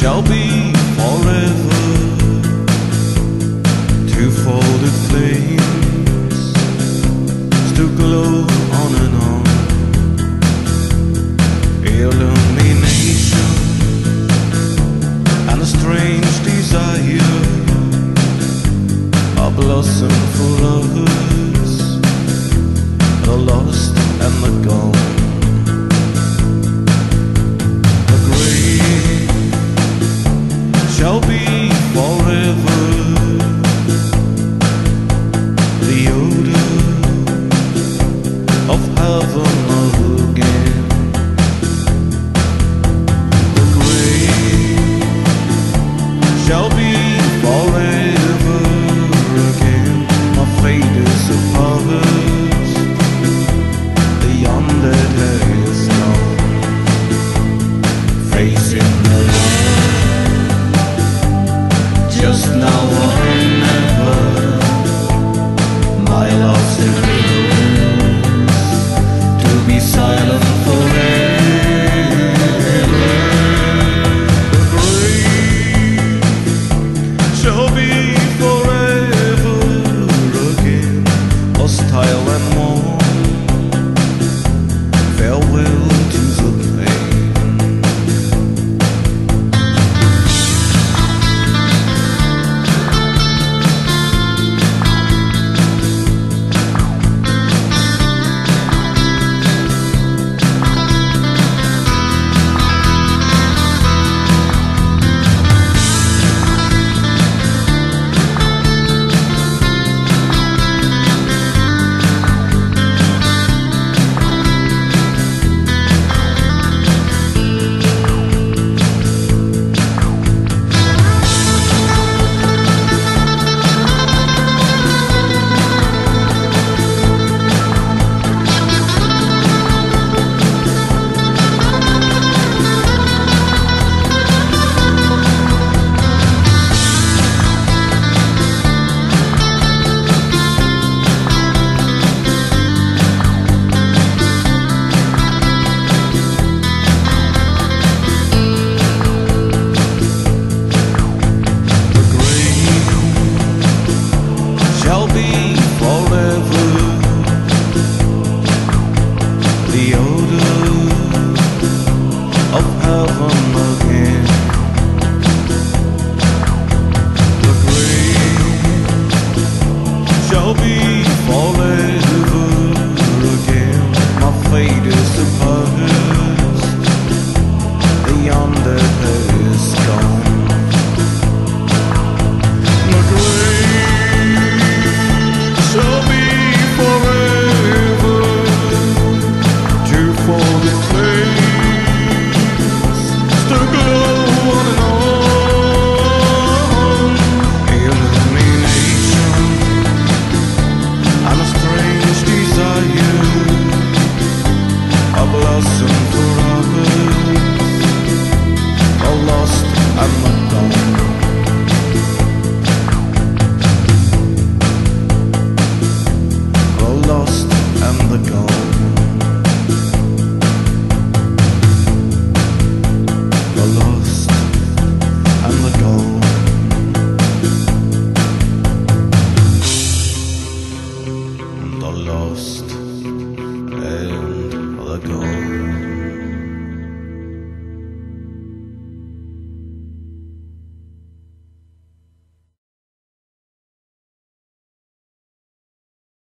shall be forever Two folded flames Still glow on and on. Illumination And a strange desire A blossom Just now